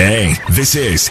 Hey, this is